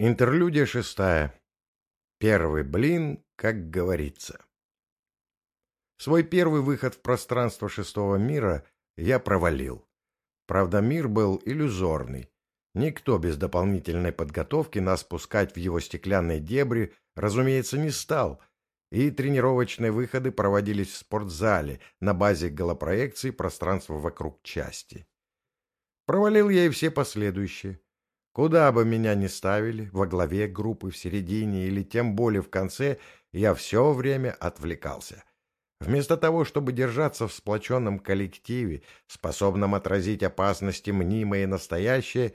Интерлюдия шестая. Первый блин, как говорится. Свой первый выход в пространство шестого мира я провалил. Правда, мир был иллюзорный. Никто без дополнительной подготовки нас пускать в его стеклянные дебри, разумеется, не стал, и тренировочные выходы проводились в спортзале на базе голопроекции пространства вокруг части. Провалил я и все последующие. Куда бы меня ни ставили, во главе группы, в середине или тем более в конце, я все время отвлекался. Вместо того, чтобы держаться в сплоченном коллективе, способном отразить опасности мнимое и настоящее,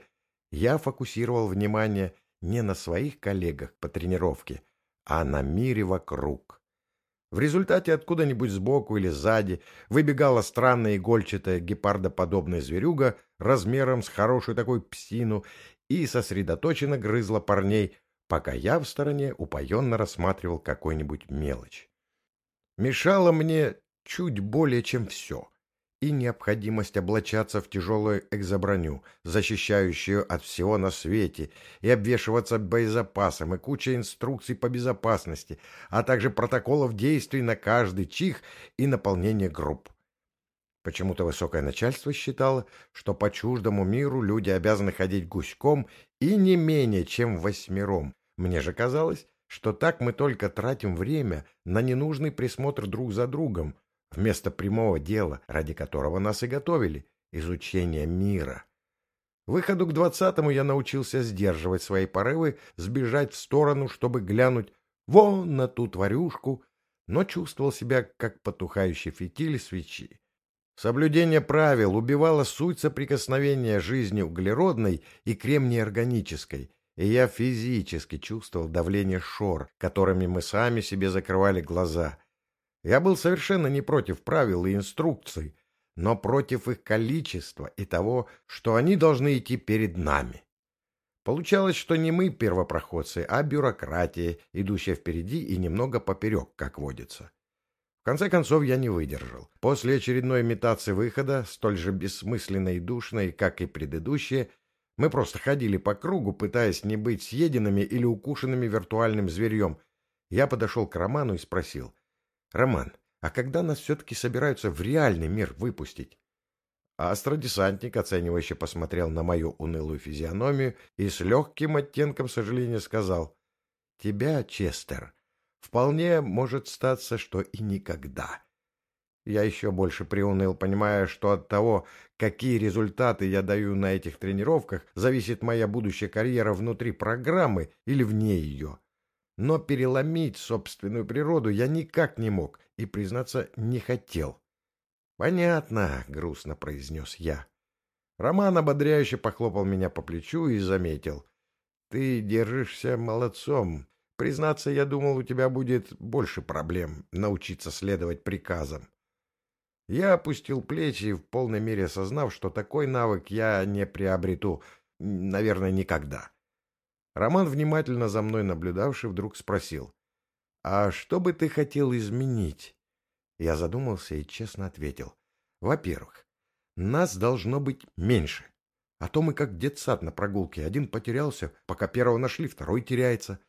я фокусировал внимание не на своих коллегах по тренировке, а на мире вокруг. В результате откуда-нибудь сбоку или сзади выбегала странная игольчатая гепардоподобная зверюга размером с хорошую такую псину и сосредоточенно грызла парней, пока я в стороне упоенно рассматривал какую-нибудь мелочь. Мешало мне чуть более чем все и необходимость облачаться в тяжелую экзоброню, защищающую от всего на свете, и обвешиваться боезапасом, и куча инструкций по безопасности, а также протоколов действий на каждый чих и наполнение групп. Почему-то высокое начальство считало, что по чуждому миру люди обязаны ходить гуськом и не менее, чем восьмером. Мне же казалось, что так мы только тратим время на ненужный присмотр друг за другом, вместо прямого дела, ради которого нас и готовили — изучение мира. Выходу к двадцатому я научился сдерживать свои порывы, сбежать в сторону, чтобы глянуть вон на ту тварюшку, но чувствовал себя, как потухающий фитиль свечи. Соблюдение правил убивало суть соприкосновения жизни углеродной и кремнеорганической, и я физически чувствовал давление шор, которыми мы сами себе закрывали глаза. Я был совершенно не против правил и инструкций, но против их количества и того, что они должны идти перед нами. Получалось, что не мы первопроходцы, а бюрократия, идущая впереди и немного поперек, как водится. Конце концов, я не выдержал. После очередной имитации выхода, столь же бессмысленной и душной, как и предыдущие, мы просто ходили по кругу, пытаясь не быть съеденными или укушенными виртуальным зверьем. Я подошел к Роману и спросил. «Роман, а когда нас все-таки собираются в реальный мир выпустить?» Астродесантник оценивающе посмотрел на мою унылую физиономию и с легким оттенком сожаления сказал. «Тебя, Честер, Вполне может статься, что и никогда. Я еще больше приуныл, понимая, что от того, какие результаты я даю на этих тренировках, зависит моя будущая карьера внутри программы или вне ее. Но переломить собственную природу я никак не мог и, признаться, не хотел. «Понятно», — грустно произнес я. Роман ободряюще похлопал меня по плечу и заметил. «Ты держишься молодцом. Признаться, я думал, у тебя будет больше проблем научиться следовать приказам. Я опустил плечи, в полной мере осознав, что такой навык я не приобрету, наверное, никогда. Роман, внимательно за мной наблюдавший, вдруг спросил, «А что бы ты хотел изменить?» Я задумался и честно ответил, «Во-первых, нас должно быть меньше, а то мы как детсад на прогулке. Один потерялся, пока первого нашли, второй теряется».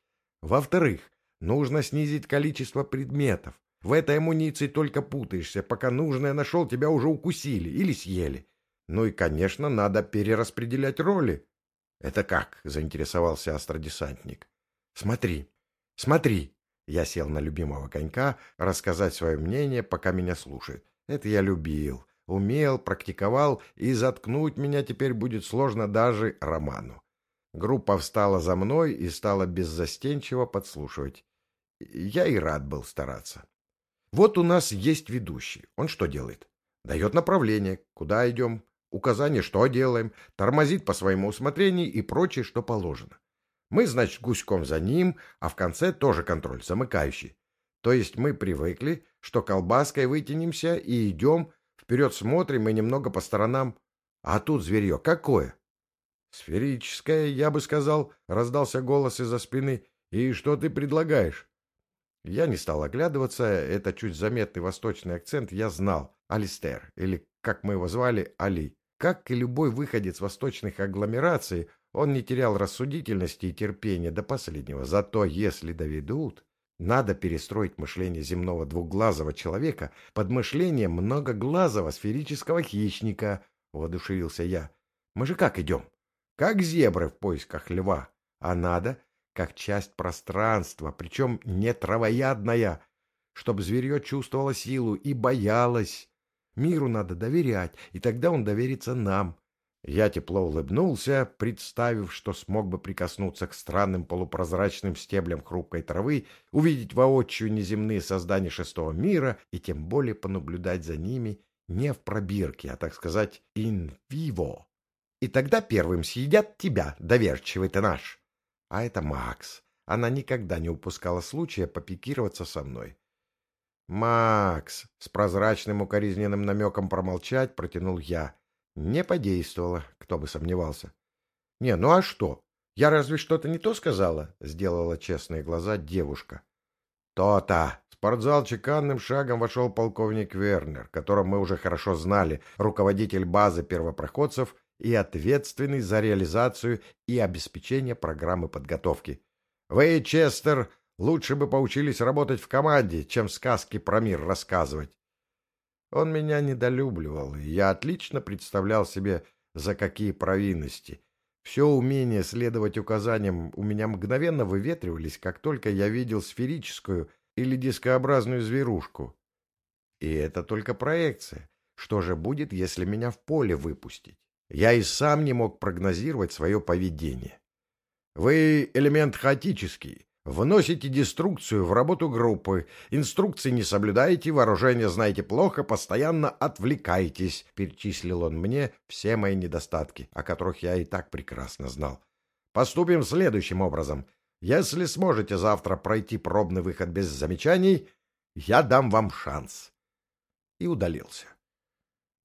Во-вторых, нужно снизить количество предметов. В этой амуниции только путаешься, пока нужное нашел, тебя уже укусили или съели. Ну и, конечно, надо перераспределять роли. — Это как? — заинтересовался астродесантник. — Смотри, смотри. Я сел на любимого конька рассказать свое мнение, пока меня слушают. Это я любил, умел, практиковал, и заткнуть меня теперь будет сложно даже Роману. Группа встала за мной и стала беззастенчиво подслушивать. Я и рад был стараться. Вот у нас есть ведущий. Он что делает? Дает направление, куда идем, указание, что делаем, тормозит по своему усмотрению и прочее, что положено. Мы, значит, гуськом за ним, а в конце тоже контроль, замыкающий. То есть мы привыкли, что колбаской вытянемся и идем, вперед смотрим и немного по сторонам. А тут зверье какое? «Сферическая, я бы сказал», — раздался голос из-за спины. «И что ты предлагаешь?» Я не стал оглядываться, это чуть заметный восточный акцент я знал. Алистер, или, как мы его звали, Али. Как и любой выходец восточных агломераций, Он не терял рассудительности и терпения до последнего. Зато если доведут, надо перестроить мышление земного двухглазого человека под мышление многоглазого сферического хищника, — воодушевился я. Мы же как идем? Как зебры в поисках льва. А надо, как часть пространства, причем не травоядная, чтобы зверье чувствовало силу и боялось. Миру надо доверять, и тогда он доверится нам. Я тепло улыбнулся, представив, что смог бы прикоснуться к странным полупрозрачным стеблям хрупкой травы, увидеть воочию неземные создания шестого мира и тем более понаблюдать за ними не в пробирке, а, так сказать, in vivo. И тогда первым съедят тебя, доверчивый ты наш. А это Макс. Она никогда не упускала случая попикироваться со мной. «Макс!» — с прозрачным укоризненным намеком промолчать протянул я. Не подействовало, кто бы сомневался. — Не, ну а что? Я разве что-то не то сказала? — сделала честные глаза девушка. То — То-то! Спортзал чеканным шагом вошел полковник Вернер, которого мы уже хорошо знали, руководитель базы первопроходцев и ответственный за реализацию и обеспечение программы подготовки. Вы, Честер, лучше бы поучились работать в команде, чем сказки про мир рассказывать. Он меня недолюбливал, и я отлично представлял себе, за какие провинности. Все умение следовать указаниям у меня мгновенно выветривались, как только я видел сферическую или дискообразную зверушку. И это только проекция. Что же будет, если меня в поле выпустить? Я и сам не мог прогнозировать свое поведение. Вы элемент хаотический, Вносите деструкцию в работу группы, инструкции не соблюдаете, вооружение знаете плохо, постоянно отвлекаетесь, — перечислил он мне все мои недостатки, о которых я и так прекрасно знал. Поступим следующим образом. Если сможете завтра пройти пробный выход без замечаний, я дам вам шанс. И удалился.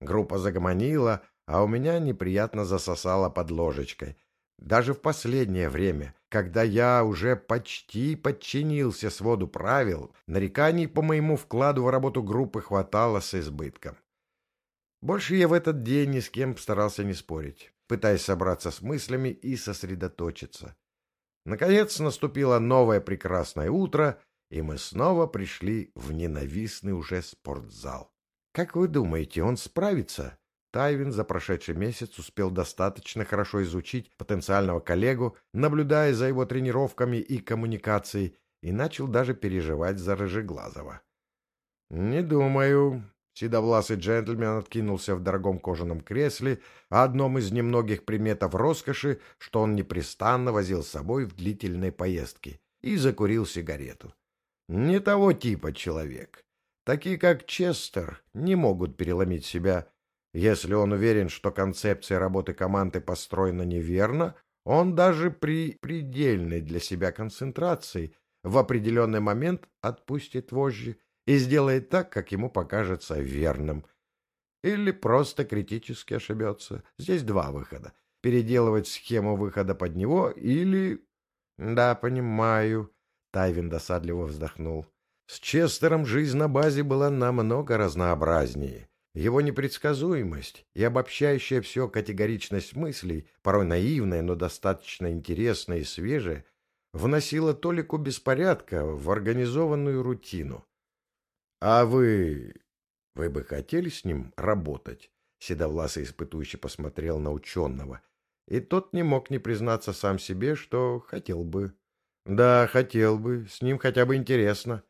Группа загомонила, а у меня неприятно засосало под ложечкой — даже в последнее время, когда я уже почти подчинился своду правил, нареканий по моему вкладу в работу группы хватало с избытком. Больше я в этот день ни с кем старался не спорить, пытаясь собраться с мыслями и сосредоточиться. Наконец наступило новое прекрасное утро, и мы снова пришли в ненавистный уже спортзал. Как вы думаете, он справится? Тайвин за прошедший месяц успел достаточно хорошо изучить потенциального коллегу, наблюдая за его тренировками и коммуникацией, и начал даже переживать за Рыжеглазого. «Не думаю». Седовласый джентльмен откинулся в дорогом кожаном кресле, одном из немногих приметов роскоши, что он непрестанно возил с собой в длительной поездке, и закурил сигарету. «Не того типа человек. Такие, как Честер, не могут переломить себя если он уверен, что концепция работы команды построена неверно, он даже при предельной для себя концентрации в определенный момент отпустит вожжи и сделает так, как ему покажется верным. Или просто критически ошибется. Здесь два выхода. Переделывать схему выхода под него или... Да, понимаю. Тайвин досадливо вздохнул. С Честером жизнь на базе была намного разнообразнее. Его непредсказуемость и обобщающая все категоричность мыслей, порой наивная, но достаточно интересная и свежая, вносила толику беспорядка в организованную рутину. — А вы... вы бы хотели с ним работать? Седовласый испытующий посмотрел на ученого, и тот не мог не признаться сам себе, что хотел бы. — Да, хотел бы, с ним хотя бы интересно. —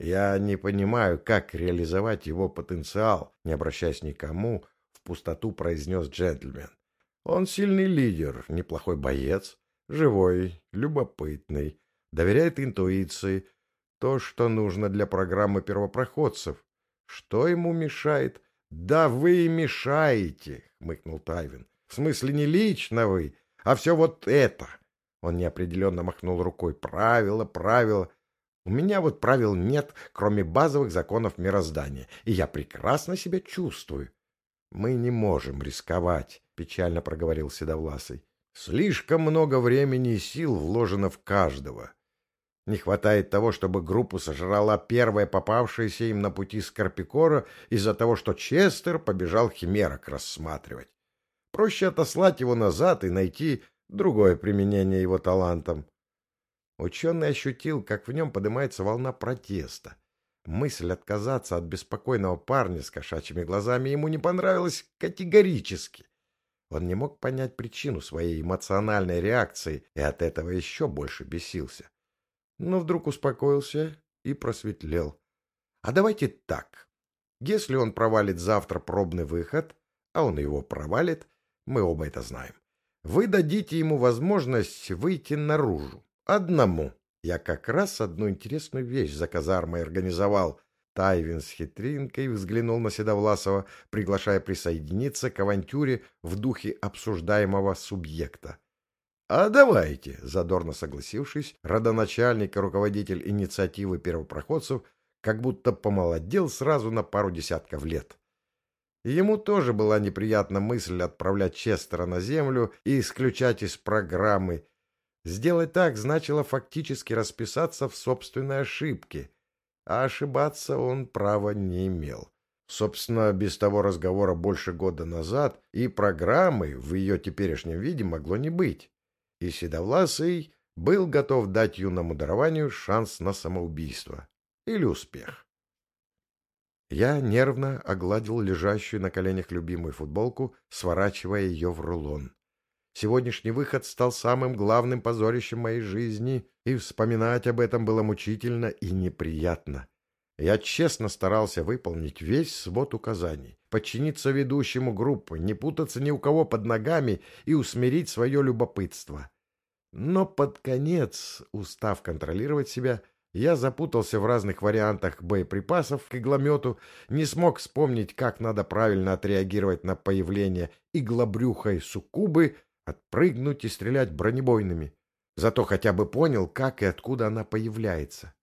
я не понимаю, как реализовать его потенциал, не обращаясь никому, в пустоту произнес джентльмен. Он сильный лидер, неплохой боец, живой, любопытный, доверяет интуиции, то, что нужно для программы первопроходцев. Что ему мешает? Да вы мешаете, хмыкнул Тайвин. В смысле не лично вы, а все вот это. Он неопределенно махнул рукой. Правила, правила. У меня вот правил нет, кроме базовых законов мироздания, и я прекрасно себя чувствую. — Мы не можем рисковать, — печально проговорил Седовласый. — Слишком много времени и сил вложено в каждого. Не хватает того, чтобы группу сожрала первая попавшаяся им на пути Скорпикора из-за того, что Честер побежал химерок рассматривать. Проще отослать его назад и найти другое применение его талантам. Ученый ощутил, как в нем поднимается волна протеста. Мысль отказаться от беспокойного парня с кошачьими глазами ему не понравилась категорически. Он не мог понять причину своей эмоциональной реакции и от этого еще больше бесился. Но вдруг успокоился и просветлел. А давайте так. Если он провалит завтра пробный выход, а он его провалит, мы оба это знаем, вы дадите ему возможность выйти наружу. Одному. Я как раз одну интересную вещь за казармой организовал. Тайвин с хитринкой взглянул на Седовласова, приглашая присоединиться к авантюре в духе обсуждаемого субъекта. — А давайте, — задорно согласившись, родоначальник и руководитель инициативы первопроходцев как будто помолодел сразу на пару десятков лет. Ему тоже была неприятна мысль отправлять Честера на землю и исключать из программы. Сделать так значило фактически расписаться в собственной ошибке, а ошибаться он права не имел. Собственно, без того разговора больше года назад и программы в ее теперешнем виде могло не быть. И Седовласый был готов дать юному дарованию шанс на самоубийство или успех. Я нервно огладил лежащую на коленях любимую футболку, сворачивая ее в рулон. Сегодняшний выход стал самым главным позорищем моей жизни, и вспоминать об этом было мучительно и неприятно. Я честно старался выполнить весь свод указаний, подчиниться ведущему группы, не путаться ни у кого под ногами и усмирить свое любопытство. Но под конец, устав контролировать себя, я запутался в разных вариантах боеприпасов к игломету, не смог вспомнить, как надо правильно отреагировать на появление иглобрюхой суккубы, отпрыгнуть и стрелять бронебойными. Зато хотя бы понял, как и откуда она появляется.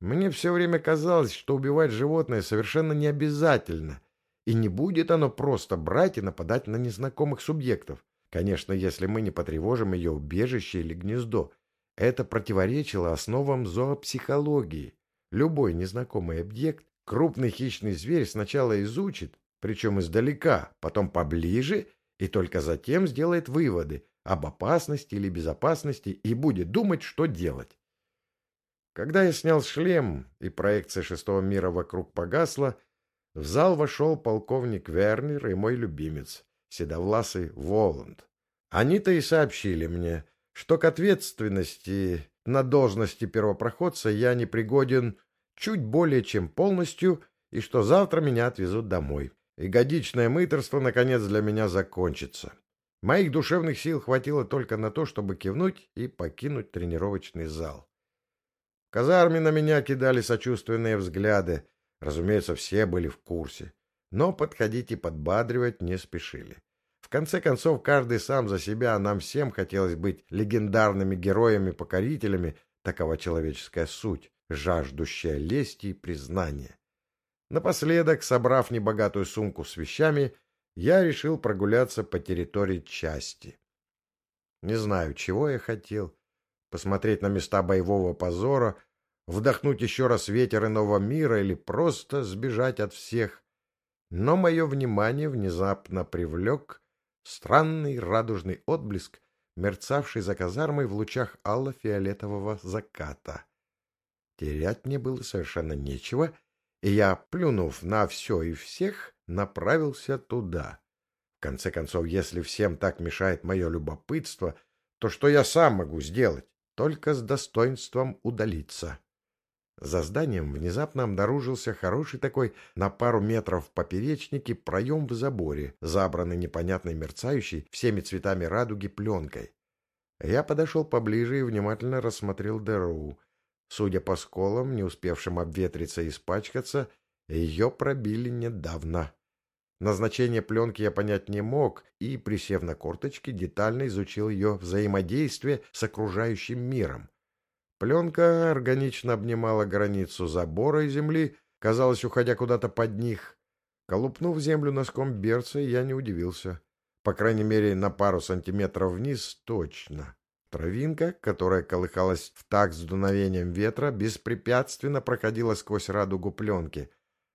Мне все время казалось, что убивать животное совершенно не обязательно, и не будет оно просто брать и нападать на незнакомых субъектов. Конечно, если мы не потревожим ее убежище или гнездо — это противоречило основам зоопсихологии. Любой незнакомый объект крупный хищный зверь сначала изучит, причем издалека, потом поближе, и только затем сделает выводы об опасности или безопасности и будет думать, что делать. Когда я снял шлем, и проекция шестого мира вокруг погасла, в зал вошел полковник Вернер и мой любимец, седовласый Воланд. Они-то и сообщили мне — что к ответственности на должности первопроходца я не пригоден чуть более чем полностью, и что завтра меня отвезут домой. И годичное мыторство, наконец, для меня закончится. Моих душевных сил хватило только на то, чтобы кивнуть и покинуть тренировочный зал. В казарме на меня кидали сочувственные взгляды. Разумеется, все были в курсе. Но подходить и подбадривать не спешили. В конце концов, каждый сам за себя, а нам всем хотелось быть легендарными героями-покорителями, такова человеческая суть, жаждущая лести и признания. Напоследок, собрав небогатую сумку с вещами, я решил прогуляться по территории части. Не знаю, чего я хотел. Посмотреть на места боевого позора, вдохнуть еще раз ветер иного мира или просто сбежать от всех. Но мое внимание внезапно привлек странный радужный отблеск, мерцавший за казармой в лучах алло-фиолетового заката. Терять мне было совершенно нечего, и я, плюнув на все и всех, направился туда. В конце концов, если всем так мешает мое любопытство, то что я сам могу сделать? Только с достоинством удалиться. За зданием внезапно обнаружился хороший такой на пару метров поперечнике проем в заборе, забранный непонятной мерцающей всеми цветами радуги пленкой. Я подошел поближе и внимательно рассмотрел дыру. Судя по сколам, не успевшим обветриться и испачкаться, ее пробили недавно. Назначение пленки я понять не мог и, присев на корточки, детально изучил ее взаимодействие с окружающим миром. Пленка органично обнимала границу забора и земли, казалось, уходя куда-то под них. Колупнув землю носком берца, я не удивился. По крайней мере, на пару сантиметров вниз точно. Травинка, которая колыхалась в такт с дуновением ветра, беспрепятственно проходила сквозь радугу пленки.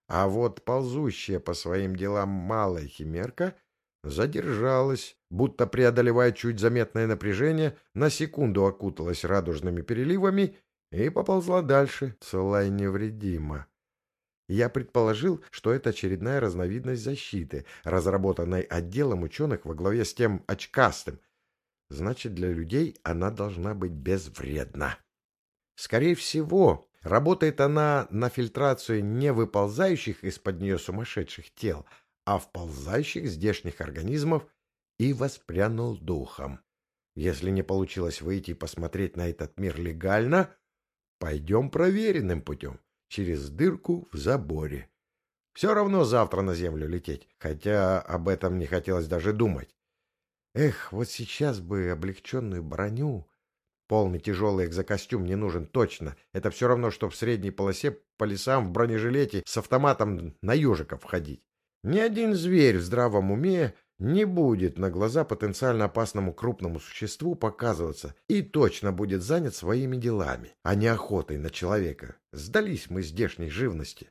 А вот ползущая по своим делам малая химерка задержалась, будто преодолевая чуть заметное напряжение, на секунду окуталась радужными переливами и поползла дальше, целая невредима. Я предположил, что это очередная разновидность защиты, разработанной отделом ученых во главе с тем очкастым. Значит, для людей она должна быть безвредна. Скорее всего, работает она на фильтрацию не выползающих из-под нее сумасшедших тел, а вползающих здешних организмов и воспрянул духом. Если не получилось выйти и посмотреть на этот мир легально, пойдем проверенным путем через дырку в заборе. Все равно завтра на землю лететь, хотя об этом не хотелось даже думать. Эх, вот сейчас бы облегченную броню. Полный тяжелый экзокостюм не нужен точно. Это все равно, что в средней полосе по лесам в бронежилете с автоматом на ежиков входить. Ни один зверь в здравом уме не будет на глаза потенциально опасному крупному существу показываться и точно будет занят своими делами, а не охотой на человека. Сдались мы здешней живности.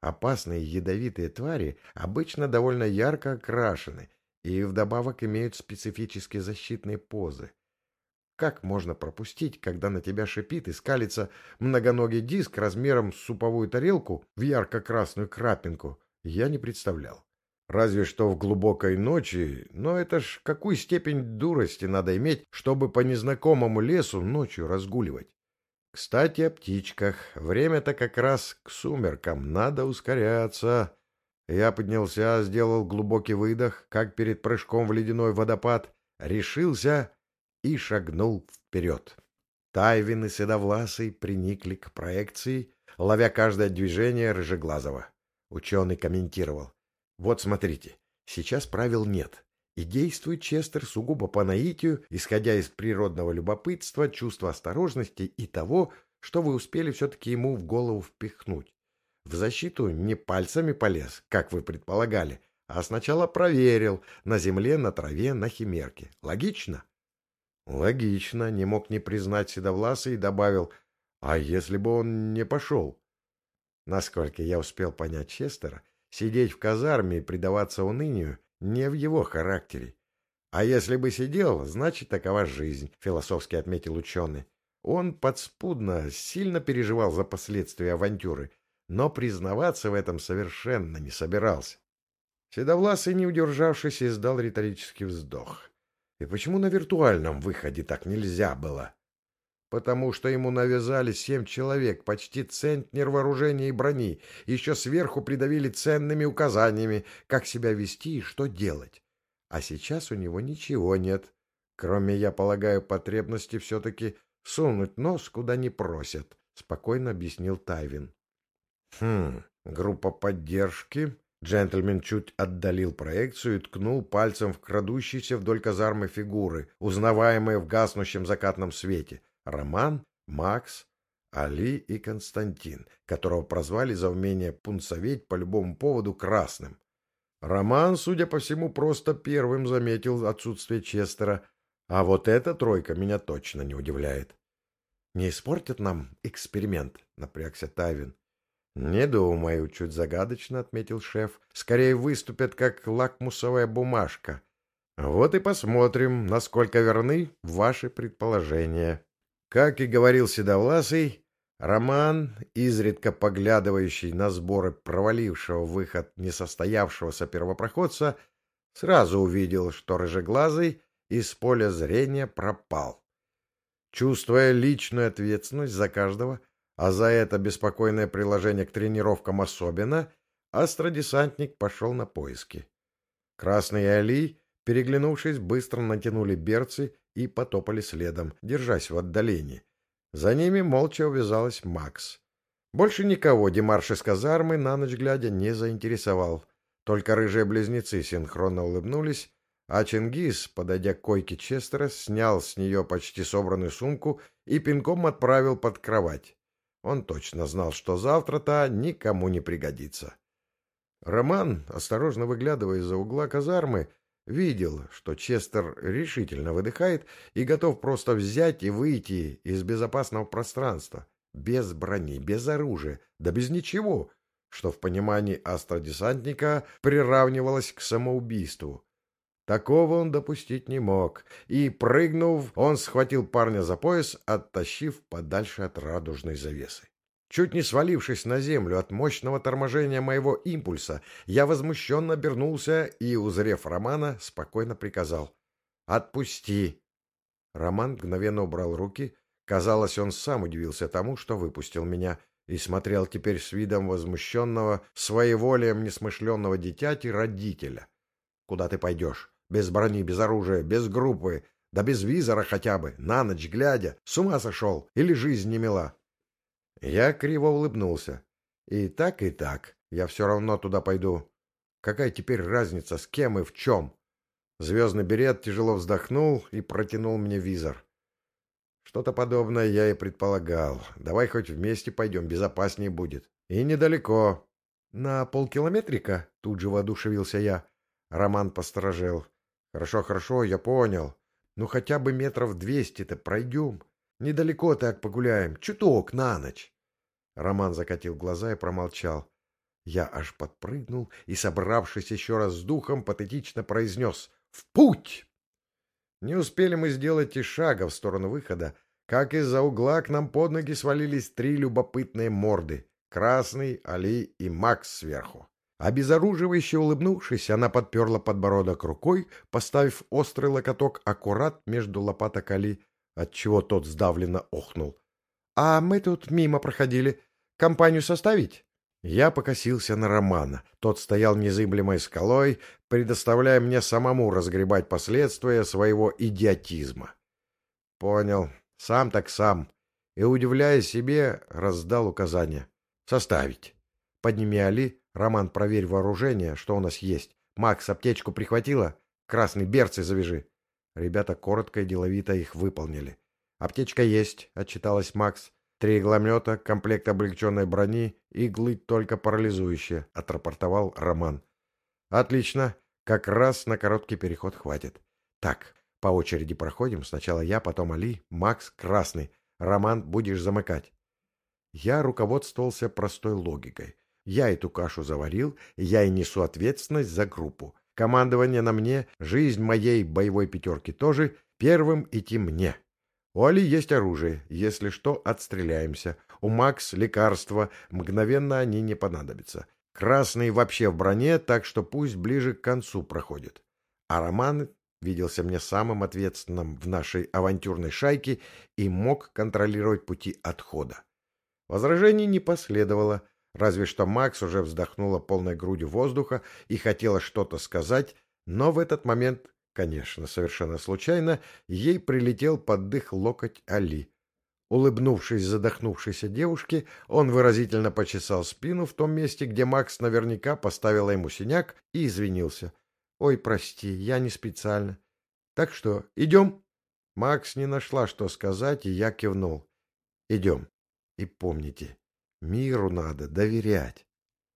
Опасные ядовитые твари обычно довольно ярко окрашены и вдобавок имеют специфические защитные позы. Как можно пропустить, когда на тебя шипит и скалится многоногий диск размером с суповую тарелку в ярко-красную крапинку, я не представлял. Разве что в глубокой ночи, но это ж какую степень дурости надо иметь, чтобы по незнакомому лесу ночью разгуливать. Кстати, о птичках. Время-то как раз к сумеркам, надо ускоряться. Я поднялся, сделал глубокий выдох, как перед прыжком в ледяной водопад, решился и шагнул вперед. Тайвин и Седовласый приникли к проекции, ловя каждое движение Рыжеглазого. Ученый комментировал. Вот смотрите, сейчас правил нет, и действует Честер сугубо по наитию, исходя из природного любопытства, чувства осторожности и того, что вы успели все-таки ему в голову впихнуть. В защиту не пальцами полез, как вы предполагали, а сначала проверил на земле, на траве, на химерке. Логично? Логично, не мог не признать Седовласа и добавил, а если бы он не пошел? Насколько я успел понять Честера, Сидеть в казарме и предаваться унынию не в его характере. А если бы сидел, значит, такова жизнь, философски отметил ученый. Он подспудно сильно переживал за последствия авантюры, но признаваться в этом совершенно не собирался. Седовласый, не удержавшись, издал риторический вздох. И почему на виртуальном выходе так нельзя было? потому что ему навязали семь человек, почти центнер вооружения и брони, еще сверху придавили ценными указаниями, как себя вести и что делать. А сейчас у него ничего нет, кроме, я полагаю, потребности все-таки сунуть нос, куда не просят, — спокойно объяснил Тайвин. — Хм, группа поддержки. Джентльмен чуть отдалил проекцию и ткнул пальцем в крадущиеся вдоль казармы фигуры, узнаваемые в гаснущем закатном свете — Роман, Макс, Али и Константин, которого прозвали за умение пунцоветь по любому поводу красным. Роман, судя по всему, просто первым заметил отсутствие Честера, а вот эта тройка меня точно не удивляет. — Не испортит нам эксперимент? — напрягся Тавин. — Не думаю, — чуть загадочно отметил шеф. — Скорее выступят как лакмусовая бумажка. Вот и посмотрим, насколько верны ваши предположения. Как и говорил Седовласый, Роман, изредка поглядывающий на сборы провалившего выход несостоявшегося первопроходца, сразу увидел, что рыжеглазый из поля зрения пропал. Чувствуя личную ответственность за каждого, а за это беспокойное приложение к тренировкам особенно, астродесантник пошел на поиски. Красный и Али, переглянувшись, быстро натянули берцы и потопали следом, держась в отдалении. За ними молча увязалась Макс. Больше никого Демарш из казармы на ночь глядя не заинтересовал. Только рыжие близнецы синхронно улыбнулись, а Чингис, подойдя к койке Честера, снял с нее почти собранную сумку и пинком отправил под кровать. Он точно знал, что завтра-то никому не пригодится. Роман, осторожно выглядывая из-за угла казармы, Видел, что Честер решительно выдыхает и готов просто взять и выйти из безопасного пространства, без брони, без оружия, да без ничего, что в понимании астродесантника приравнивалось к самоубийству. Такого он допустить не мог, и, прыгнув, он схватил парня за пояс, оттащив подальше от радужной завесы. Чуть не свалившись на землю от мощного торможения моего импульса, я возмущенно обернулся и, узрев Романа, спокойно приказал «Отпусти!». Роман мгновенно убрал руки. Казалось, он сам удивился тому, что выпустил меня, и смотрел теперь с видом возмущенного, своеволием несмышленного дитяти родителя. «Куда ты пойдешь?» Без брони, без оружия, без группы, да без визора хотя бы, на ночь глядя. С ума сошел или жизнь не мила? Я криво улыбнулся. И так, и так. Я все равно туда пойду. Какая теперь разница, с кем и в чем? Звездный берет тяжело вздохнул и протянул мне визор. Что-то подобное я и предполагал. Давай хоть вместе пойдем, безопаснее будет. И недалеко. На полкилометрика? Тут же воодушевился я. Роман посторожел. Хорошо, хорошо, я понял. Ну хотя бы метров двести-то пройдем. Недалеко так погуляем, чуток на ночь. Роман закатил глаза и промолчал. Я аж подпрыгнул и, собравшись еще раз с духом, патетично произнес «В путь!». Не успели мы сделать и шага в сторону выхода, как из-за угла к нам под ноги свалились три любопытные морды — Красный, Али и Макс сверху. Обезоруживающе улыбнувшись, она подперла подбородок рукой, поставив острый локоток аккурат между лопаток Али, отчего тот сдавленно охнул. — А мы тут мимо проходили. Компанию составить? Я покосился на Романа. Тот стоял незыблемой скалой, предоставляя мне самому разгребать последствия своего идиотизма. Понял. Сам так сам. И, удивляя себе, раздал указание. Составить. Подними Али, Роман, проверь вооружение, что у нас есть. Макс, аптечку прихватила? Красный берцы завяжи. Ребята коротко и деловито их выполнили. «Аптечка есть», — отчиталась Макс. «Три игломета, комплект облегченной брони, иглы только парализующие», — отрапортовал Роман. «Отлично. Как раз на короткий переход хватит. Так, по очереди проходим. Сначала я, потом Али, Макс, Красный. Роман, будешь замыкать». Я руководствовался простой логикой. Я эту кашу заварил, я и несу ответственность за группу. Командование на мне, жизнь моей боевой пятерки тоже, первым идти мне. У Али есть оружие, если что, отстреляемся. У Макс лекарства, мгновенно они не понадобятся. Красный вообще в броне, так что пусть ближе к концу проходит. А Роман виделся мне самым ответственным в нашей авантюрной шайке и мог контролировать пути отхода. Возражений не последовало. Разве что Макс уже вздохнула полной грудью воздуха и хотела что-то сказать, но в этот момент, конечно, совершенно случайно, ей прилетел под дых локоть Али. Улыбнувшись задохнувшейся девушке, он выразительно почесал спину в том месте, где Макс наверняка поставила ему синяк и извинился. «Ой, прости, я не специально. Так что, идем?» Макс не нашла, что сказать, и я кивнул. «Идем. И помните, Миру надо доверять.